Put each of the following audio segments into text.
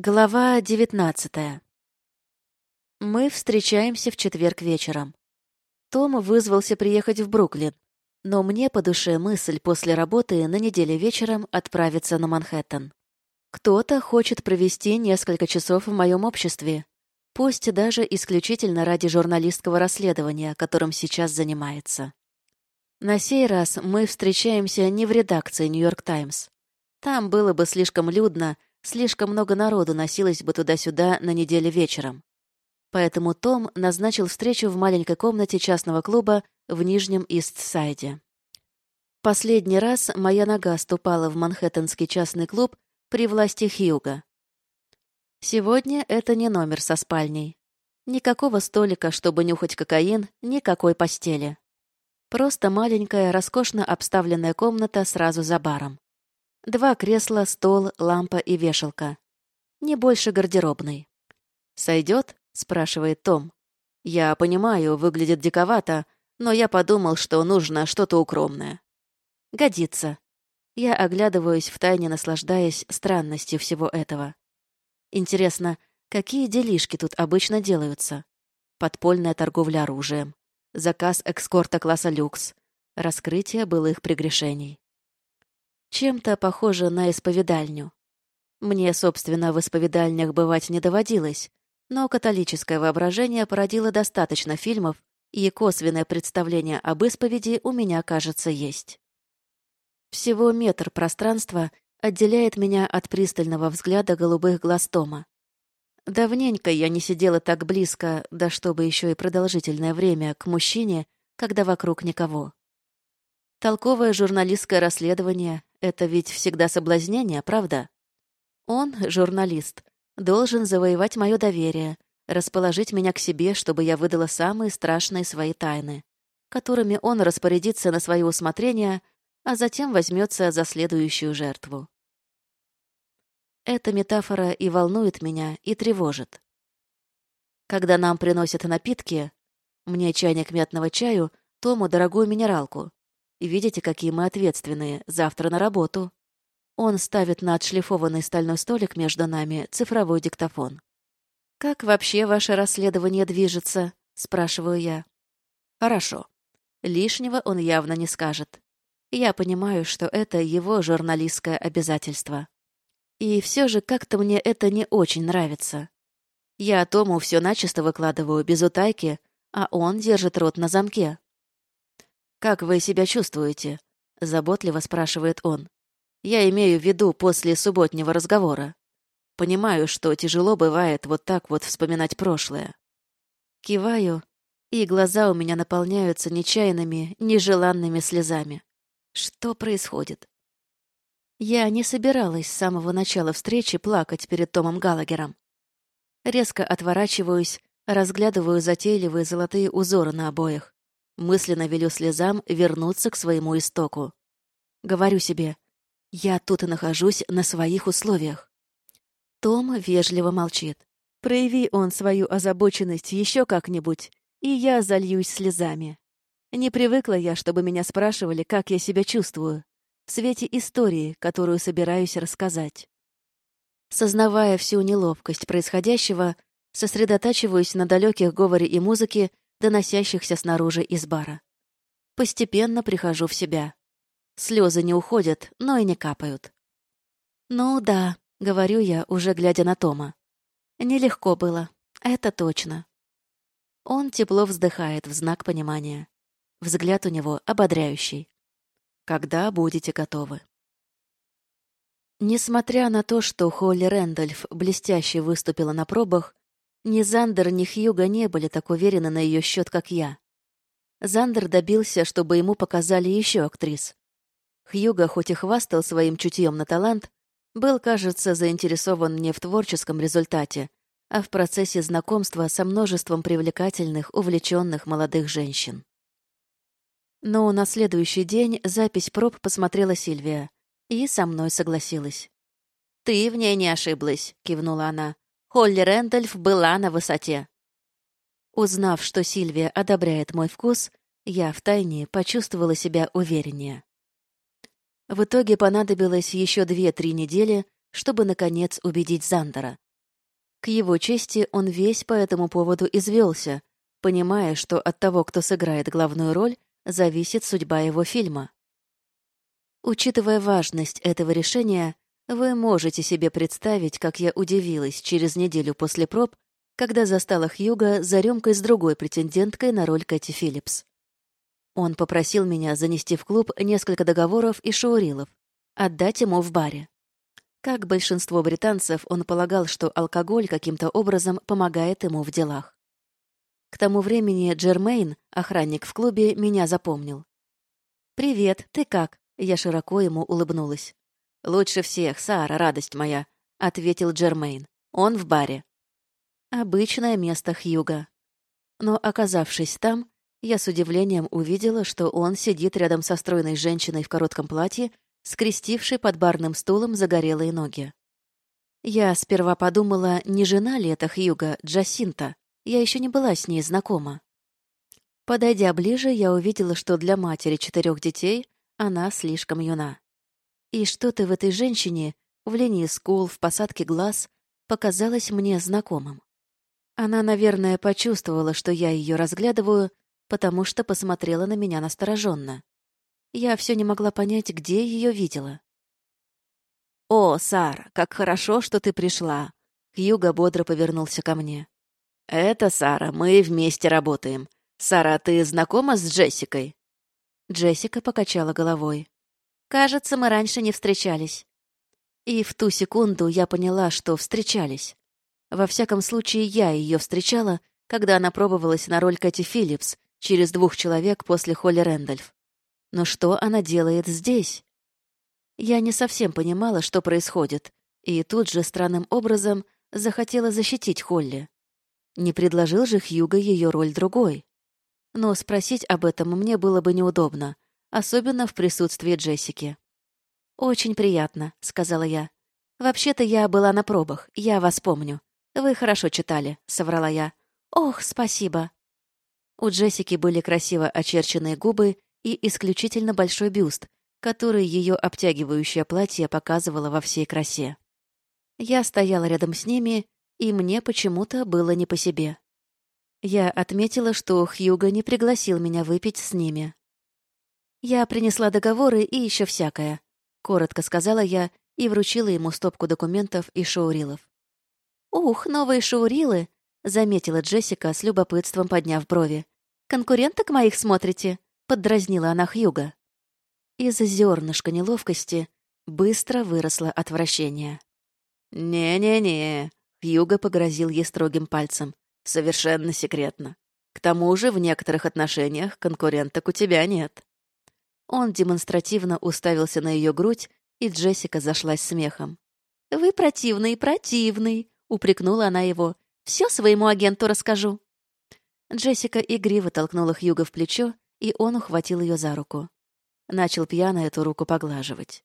Глава девятнадцатая. Мы встречаемся в четверг вечером. Том вызвался приехать в Бруклин, но мне по душе мысль после работы на неделе вечером отправиться на Манхэттен. Кто-то хочет провести несколько часов в моем обществе, пусть даже исключительно ради журналистского расследования, которым сейчас занимается. На сей раз мы встречаемся не в редакции «Нью-Йорк Таймс». Там было бы слишком людно, Слишком много народу носилось бы туда-сюда на неделе вечером. Поэтому Том назначил встречу в маленькой комнате частного клуба в Нижнем Ист-Сайде. Последний раз моя нога ступала в Манхэттенский частный клуб при власти Хьюга. Сегодня это не номер со спальней. Никакого столика, чтобы нюхать кокаин, никакой постели. Просто маленькая, роскошно обставленная комната сразу за баром. Два кресла, стол, лампа и вешалка. Не больше гардеробной. «Сойдет?» — спрашивает Том. «Я понимаю, выглядит диковато, но я подумал, что нужно что-то укромное». «Годится». Я оглядываюсь, втайне наслаждаясь странностью всего этого. Интересно, какие делишки тут обычно делаются? Подпольная торговля оружием, заказ экскорта класса люкс, раскрытие былых прегрешений. Чем-то похоже на исповедальню. Мне, собственно, в исповедальнях бывать не доводилось, но католическое воображение породило достаточно фильмов, и косвенное представление об исповеди у меня, кажется, есть. Всего метр пространства отделяет меня от пристального взгляда голубых глаз Тома. Давненько я не сидела так близко, да чтобы еще и продолжительное время, к мужчине, когда вокруг никого. Толковое журналистское расследование, это ведь всегда соблазнение, правда? Он, журналист, должен завоевать мое доверие, расположить меня к себе, чтобы я выдала самые страшные свои тайны, которыми он распорядится на свое усмотрение, а затем возьмется за следующую жертву. Эта метафора и волнует меня, и тревожит. Когда нам приносят напитки, мне чайник мятного чаю, Тому дорогую минералку, Видите, какие мы ответственные. Завтра на работу. Он ставит на отшлифованный стальной столик между нами цифровой диктофон. «Как вообще ваше расследование движется?» — спрашиваю я. «Хорошо. Лишнего он явно не скажет. Я понимаю, что это его журналистское обязательство. И все же как-то мне это не очень нравится. Я Тому все начисто выкладываю без утайки, а он держит рот на замке. «Как вы себя чувствуете?» — заботливо спрашивает он. «Я имею в виду после субботнего разговора. Понимаю, что тяжело бывает вот так вот вспоминать прошлое». Киваю, и глаза у меня наполняются нечаянными, нежеланными слезами. Что происходит? Я не собиралась с самого начала встречи плакать перед Томом Галагером. Резко отворачиваюсь, разглядываю затейливые золотые узоры на обоях. Мысленно велю слезам вернуться к своему истоку. Говорю себе, я тут и нахожусь на своих условиях. Том вежливо молчит. Прояви он свою озабоченность еще как-нибудь, и я зальюсь слезами. Не привыкла я, чтобы меня спрашивали, как я себя чувствую, в свете истории, которую собираюсь рассказать. Сознавая всю неловкость происходящего, сосредотачиваюсь на далеких говоре и музыке, доносящихся снаружи из бара. Постепенно прихожу в себя. Слезы не уходят, но и не капают. «Ну да», — говорю я, уже глядя на Тома. «Нелегко было, это точно». Он тепло вздыхает в знак понимания. Взгляд у него ободряющий. «Когда будете готовы?» Несмотря на то, что Холли Рэндольф блестяще выступила на пробах, ни Зандер, ни Хьюга не были так уверены на ее счет, как я. Зандер добился, чтобы ему показали еще актрис. Хьюга, хоть и хвастал своим чутьем на талант, был, кажется, заинтересован не в творческом результате, а в процессе знакомства со множеством привлекательных, увлеченных молодых женщин. Но на следующий день запись проб посмотрела Сильвия и со мной согласилась. «Ты в ней не ошиблась», — кивнула она. Холли Рэндольф была на высоте. Узнав, что Сильвия одобряет мой вкус, я втайне почувствовала себя увереннее. В итоге понадобилось еще две-три недели, чтобы, наконец, убедить Зандера. К его чести он весь по этому поводу извелся, понимая, что от того, кто сыграет главную роль, зависит судьба его фильма. Учитывая важность этого решения, вы можете себе представить, как я удивилась через неделю после проб, когда застала Хьюга за рюмкой с другой претенденткой на роль Кэти Филлипс. Он попросил меня занести в клуб несколько договоров и шаурилов, отдать ему в баре. Как большинство британцев, он полагал, что алкоголь каким-то образом помогает ему в делах. К тому времени Джермейн, охранник в клубе, меня запомнил. «Привет, ты как?» Я широко ему улыбнулась. «Лучше всех, Сара, радость моя», — ответил Джермейн. «Он в баре». Обычное место Хьюга. Но, оказавшись там, я с удивлением увидела, что он сидит рядом со стройной женщиной в коротком платье, скрестившей под барным стулом загорелые ноги. Я сперва подумала, не жена ли это Хьюга, Джасинта. Я еще не была с ней знакома. Подойдя ближе, я увидела, что для матери четырех детей она слишком юна. И что-то в этой женщине, в линии скул, в посадке глаз, показалось мне знакомым. Она, наверное, почувствовала, что я ее разглядываю, потому что посмотрела на меня настороженно. Я все не могла понять, где ее видела. «О, Сара, как хорошо, что ты пришла!» Хьюго бодро повернулся ко мне. «Это Сара, мы вместе работаем. Сара, ты знакома с Джессикой?» Джессика покачала головой. «Кажется, мы раньше не встречались». И в ту секунду я поняла, что встречались. Во всяком случае, я ее встречала, когда она пробовалась на роль Кэти Филлипс через двух человек после Холли Рэндольф. Но что она делает здесь? Я не совсем понимала, что происходит, и тут же странным образом захотела защитить Холли. Не предложил же Хьюго ее роль другой но спросить об этом мне было бы неудобно, особенно в присутствии Джессики. «Очень приятно», — сказала я. «Вообще-то я была на пробах, я вас помню. Вы хорошо читали», — соврала я. «Ох, спасибо». У Джессики были красиво очерченные губы и исключительно большой бюст, который ее обтягивающее платье показывало во всей красе. Я стояла рядом с ними, и мне почему-то было не по себе. Я отметила, что Хьюго не пригласил меня выпить с ними. «Я принесла договоры и еще всякое», — коротко сказала я и вручила ему стопку документов и шоурилов. «Ух, новые шоурилы!» — заметила Джессика с любопытством подняв брови. «Конкуренток моих смотрите?» — поддразнила она Хьюга. Из-за зернышка неловкости быстро выросло отвращение. «Не-не-не», — Хьюга погрозил ей строгим пальцем. Совершенно секретно. К тому же в некоторых отношениях конкуренток у тебя нет. Он демонстративно уставился на ее грудь, и Джессика зашлась смехом. «Вы противный, противный!» — упрекнула она его. «Все своему агенту расскажу». Джессика игриво толкнула Хьюга в плечо, и он ухватил ее за руку. Начал пьяно эту руку поглаживать.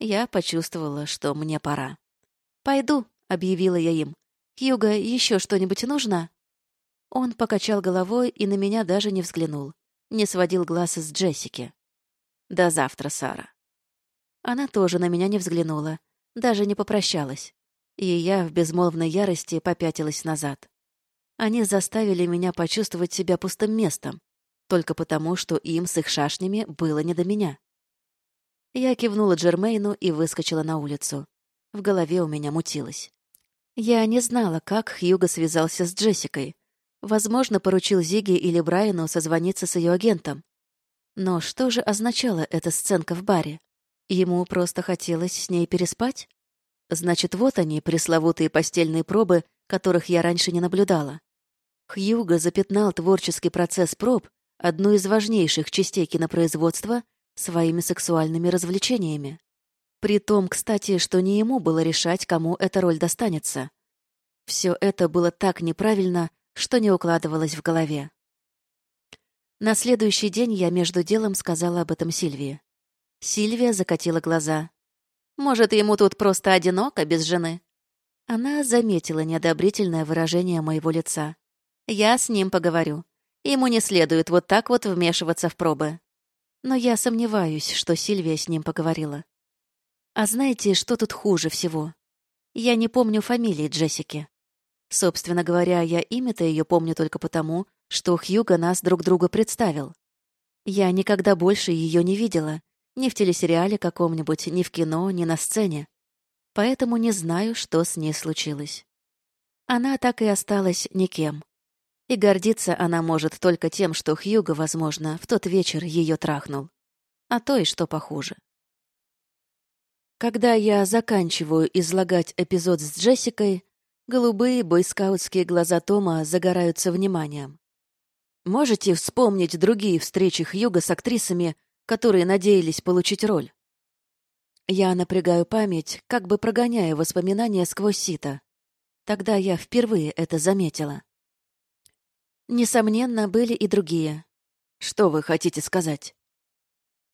Я почувствовала, что мне пора. «Пойду», — объявила я им. «Хьюго, еще что-нибудь нужно?» Он покачал головой и на меня даже не взглянул. Не сводил глаз с Джессики. «До завтра, Сара». Она тоже на меня не взглянула, даже не попрощалась. И я в безмолвной ярости попятилась назад. Они заставили меня почувствовать себя пустым местом, только потому, что им с их шашнями было не до меня. Я кивнула Джермейну и выскочила на улицу. В голове у меня мутилось. Я не знала, как Хьюго связался с Джессикой. Возможно, поручил Зиге или Брайану созвониться с ее агентом. Но что же означала эта сценка в баре? Ему просто хотелось с ней переспать? Значит, вот они, пресловутые постельные пробы, которых я раньше не наблюдала. Хьюго запятнал творческий процесс проб, одну из важнейших частей кинопроизводства, своими сексуальными развлечениями. При том, кстати, что не ему было решать, кому эта роль достанется. Все это было так неправильно, что не укладывалось в голове. На следующий день я между делом сказала об этом Сильвии. Сильвия закатила глаза. «Может, ему тут просто одиноко, без жены?» Она заметила неодобрительное выражение моего лица. «Я с ним поговорю. Ему не следует вот так вот вмешиваться в пробы». Но я сомневаюсь, что Сильвия с ним поговорила. А знаете, что тут хуже всего? Я не помню фамилии Джессики. Собственно говоря, я имя-то ее помню только потому, что Хьюго нас друг друга представил. Я никогда больше ее не видела, ни в телесериале каком-нибудь, ни в кино, ни на сцене. Поэтому не знаю, что с ней случилось. Она так и осталась никем. И гордиться она может только тем, что Хьюго, возможно, в тот вечер ее трахнул. А то и что похуже. Когда я заканчиваю излагать эпизод с Джессикой, голубые бойскаутские глаза Тома загораются вниманием. Можете вспомнить другие встречи Хьюга с актрисами, которые надеялись получить роль? Я напрягаю память, как бы прогоняя воспоминания сквозь сито. Тогда я впервые это заметила. Несомненно, были и другие. Что вы хотите сказать?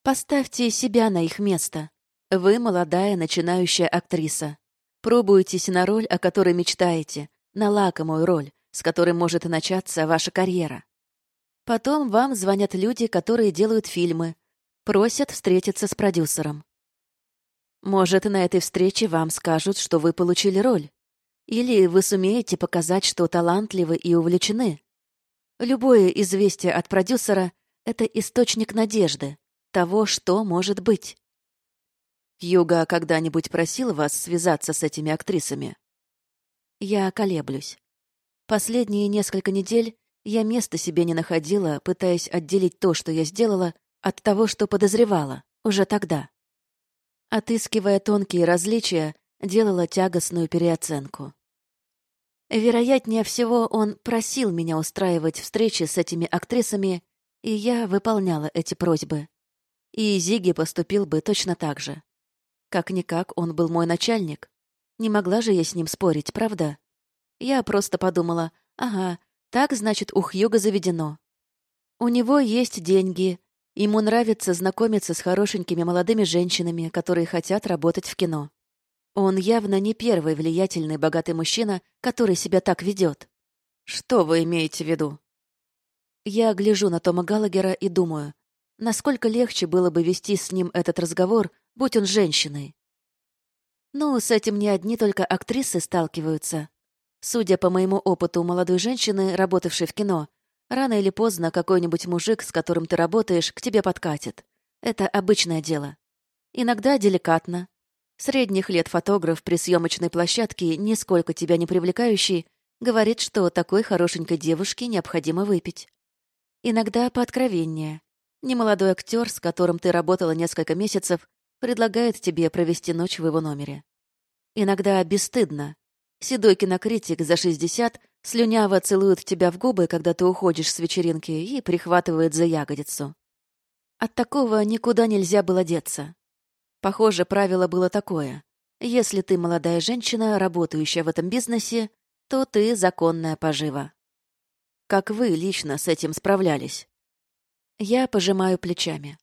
Поставьте себя на их место. Вы молодая начинающая актриса. Пробуетесь на роль, о которой мечтаете, на лакомую роль, с которой может начаться ваша карьера. Потом вам звонят люди, которые делают фильмы, просят встретиться с продюсером. Может, на этой встрече вам скажут, что вы получили роль. Или вы сумеете показать, что талантливы и увлечены. Любое известие от продюсера — это источник надежды, того, что может быть. Юга когда-нибудь просил вас связаться с этими актрисами? Я колеблюсь. Последние несколько недель я места себе не находила, пытаясь отделить то, что я сделала, от того, что подозревала, уже тогда. Отыскивая тонкие различия, делала тягостную переоценку. Вероятнее всего, он просил меня устраивать встречи с этими актрисами, и я выполняла эти просьбы. И Зиги поступил бы точно так же. Как-никак он был мой начальник. Не могла же я с ним спорить, правда? Я просто подумала, ага, так, значит, у Хьюга заведено. У него есть деньги, ему нравится знакомиться с хорошенькими молодыми женщинами, которые хотят работать в кино. Он явно не первый влиятельный богатый мужчина, который себя так ведет. Что вы имеете в виду? Я гляжу на Тома Галагера и думаю, насколько легче было бы вести с ним этот разговор, будь он женщиной. Ну, с этим не одни только актрисы сталкиваются. Судя по моему опыту молодой женщины, работавшей в кино, рано или поздно какой-нибудь мужик, с которым ты работаешь, к тебе подкатит. Это обычное дело. Иногда деликатно. Средних лет фотограф при съемочной площадке, нисколько тебя не привлекающий, говорит, что такой хорошенькой девушке необходимо выпить. Иногда пооткровеннее. Немолодой актер, с которым ты работала несколько месяцев, предлагает тебе провести ночь в его номере. Иногда бесстыдно. Седой кинокритик за 60 слюняво целует тебя в губы, когда ты уходишь с вечеринки, и прихватывает за ягодицу. От такого никуда нельзя было деться. Похоже, правило было такое. Если ты молодая женщина, работающая в этом бизнесе, то ты законная пожива. Как вы лично с этим справлялись? Я пожимаю плечами.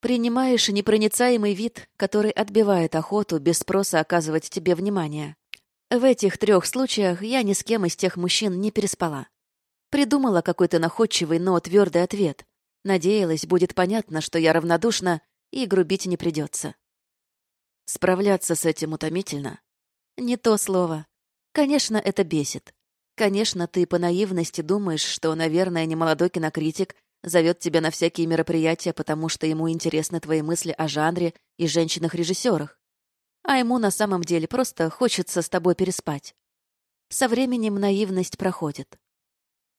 Принимаешь непроницаемый вид, который отбивает охоту без спроса оказывать тебе внимание. В этих трех случаях я ни с кем из тех мужчин не переспала. Придумала какой-то находчивый, но твердый ответ. Надеялась, будет понятно, что я равнодушна, и грубить не придется. Справляться с этим утомительно. Не то слово. Конечно, это бесит. Конечно, ты по наивности думаешь, что, наверное, немолодой кинокритик зовет тебя на всякие мероприятия, потому что ему интересны твои мысли о жанре и женщинах-режиссерах а ему на самом деле просто хочется с тобой переспать. Со временем наивность проходит.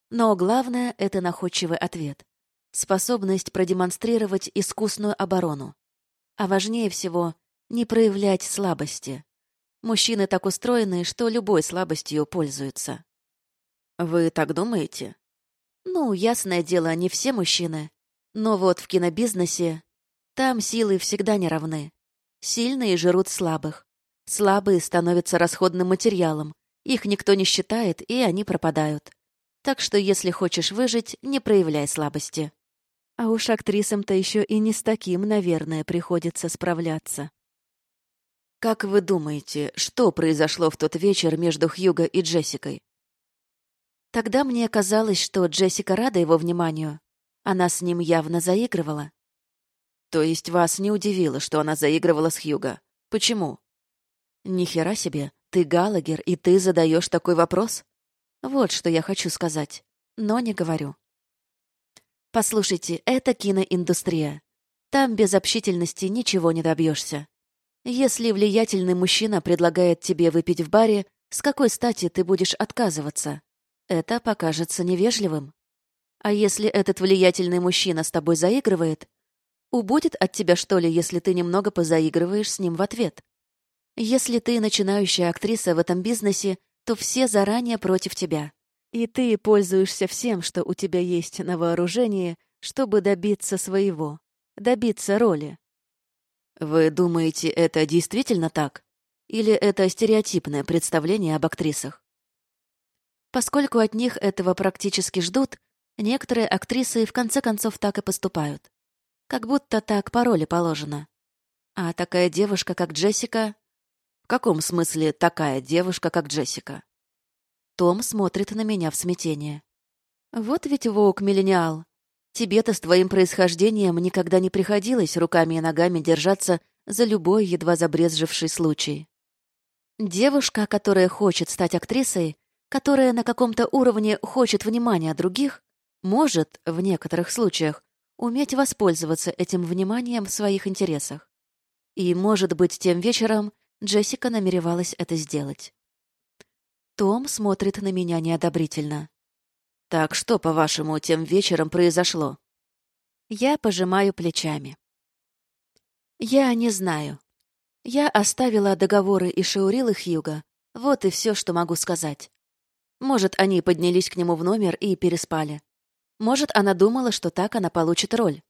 Но главное — это находчивый ответ. Способность продемонстрировать искусную оборону. А важнее всего — не проявлять слабости. Мужчины так устроены, что любой слабостью пользуются. Вы так думаете? Ну, ясное дело, не все мужчины. Но вот в кинобизнесе там силы всегда не равны. Сильные жрут слабых. Слабые становятся расходным материалом. Их никто не считает, и они пропадают. Так что, если хочешь выжить, не проявляй слабости. А уж актрисам-то еще и не с таким, наверное, приходится справляться. Как вы думаете, что произошло в тот вечер между Хьюго и Джессикой? Тогда мне казалось, что Джессика рада его вниманию. Она с ним явно заигрывала. То есть вас не удивило, что она заигрывала с Хьюго? Почему? Ни хера себе, ты Галагер, и ты задаешь такой вопрос? Вот что я хочу сказать, но не говорю. Послушайте, это киноиндустрия. Там без общительности ничего не добьешься. Если влиятельный мужчина предлагает тебе выпить в баре, с какой стати ты будешь отказываться? Это покажется невежливым. А если этот влиятельный мужчина с тобой заигрывает, убудет от тебя что ли, если ты немного позаигрываешь с ним в ответ? Если ты начинающая актриса в этом бизнесе, то все заранее против тебя. И ты пользуешься всем, что у тебя есть на вооружении, чтобы добиться своего, добиться роли. Вы думаете, это действительно так? Или это стереотипное представление об актрисах? Поскольку от них этого практически ждут, некоторые актрисы в конце концов так и поступают. Как будто так по роли положено. А такая девушка, как Джессика... В каком смысле такая девушка, как Джессика? Том смотрит на меня в смятении. Вот ведь волк-миллениал. Тебе-то с твоим происхождением никогда не приходилось руками и ногами держаться за любой едва забрезживший случай. Девушка, которая хочет стать актрисой, которая на каком-то уровне хочет внимания других, может, в некоторых случаях, уметь воспользоваться этим вниманием в своих интересах. И, может быть, тем вечером Джессика намеревалась это сделать. Том смотрит на меня неодобрительно. «Так что, по-вашему, тем вечером произошло?» Я пожимаю плечами. «Я не знаю. Я оставила договоры и шаурил их Юга. Вот и все, что могу сказать. Может, они поднялись к нему в номер и переспали. Может, она думала, что так она получит роль.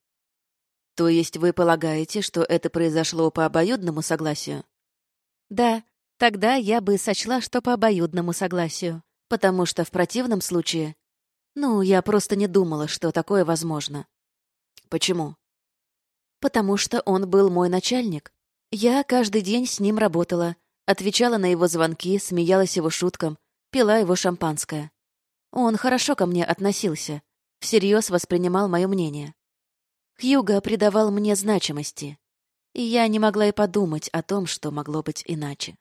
То есть вы полагаете, что это произошло по обоюдному согласию? Да, тогда я бы сочла, что по обоюдному согласию. Потому что в противном случае... Ну, я просто не думала, что такое возможно. Почему? Потому что он был мой начальник. Я каждый день с ним работала, отвечала на его звонки, смеялась его шуткам, пила его шампанское. Он хорошо ко мне относился, всерьез воспринимал мое мнение. Хьюго придавал мне значимости, и я не могла и подумать о том, что могло быть иначе.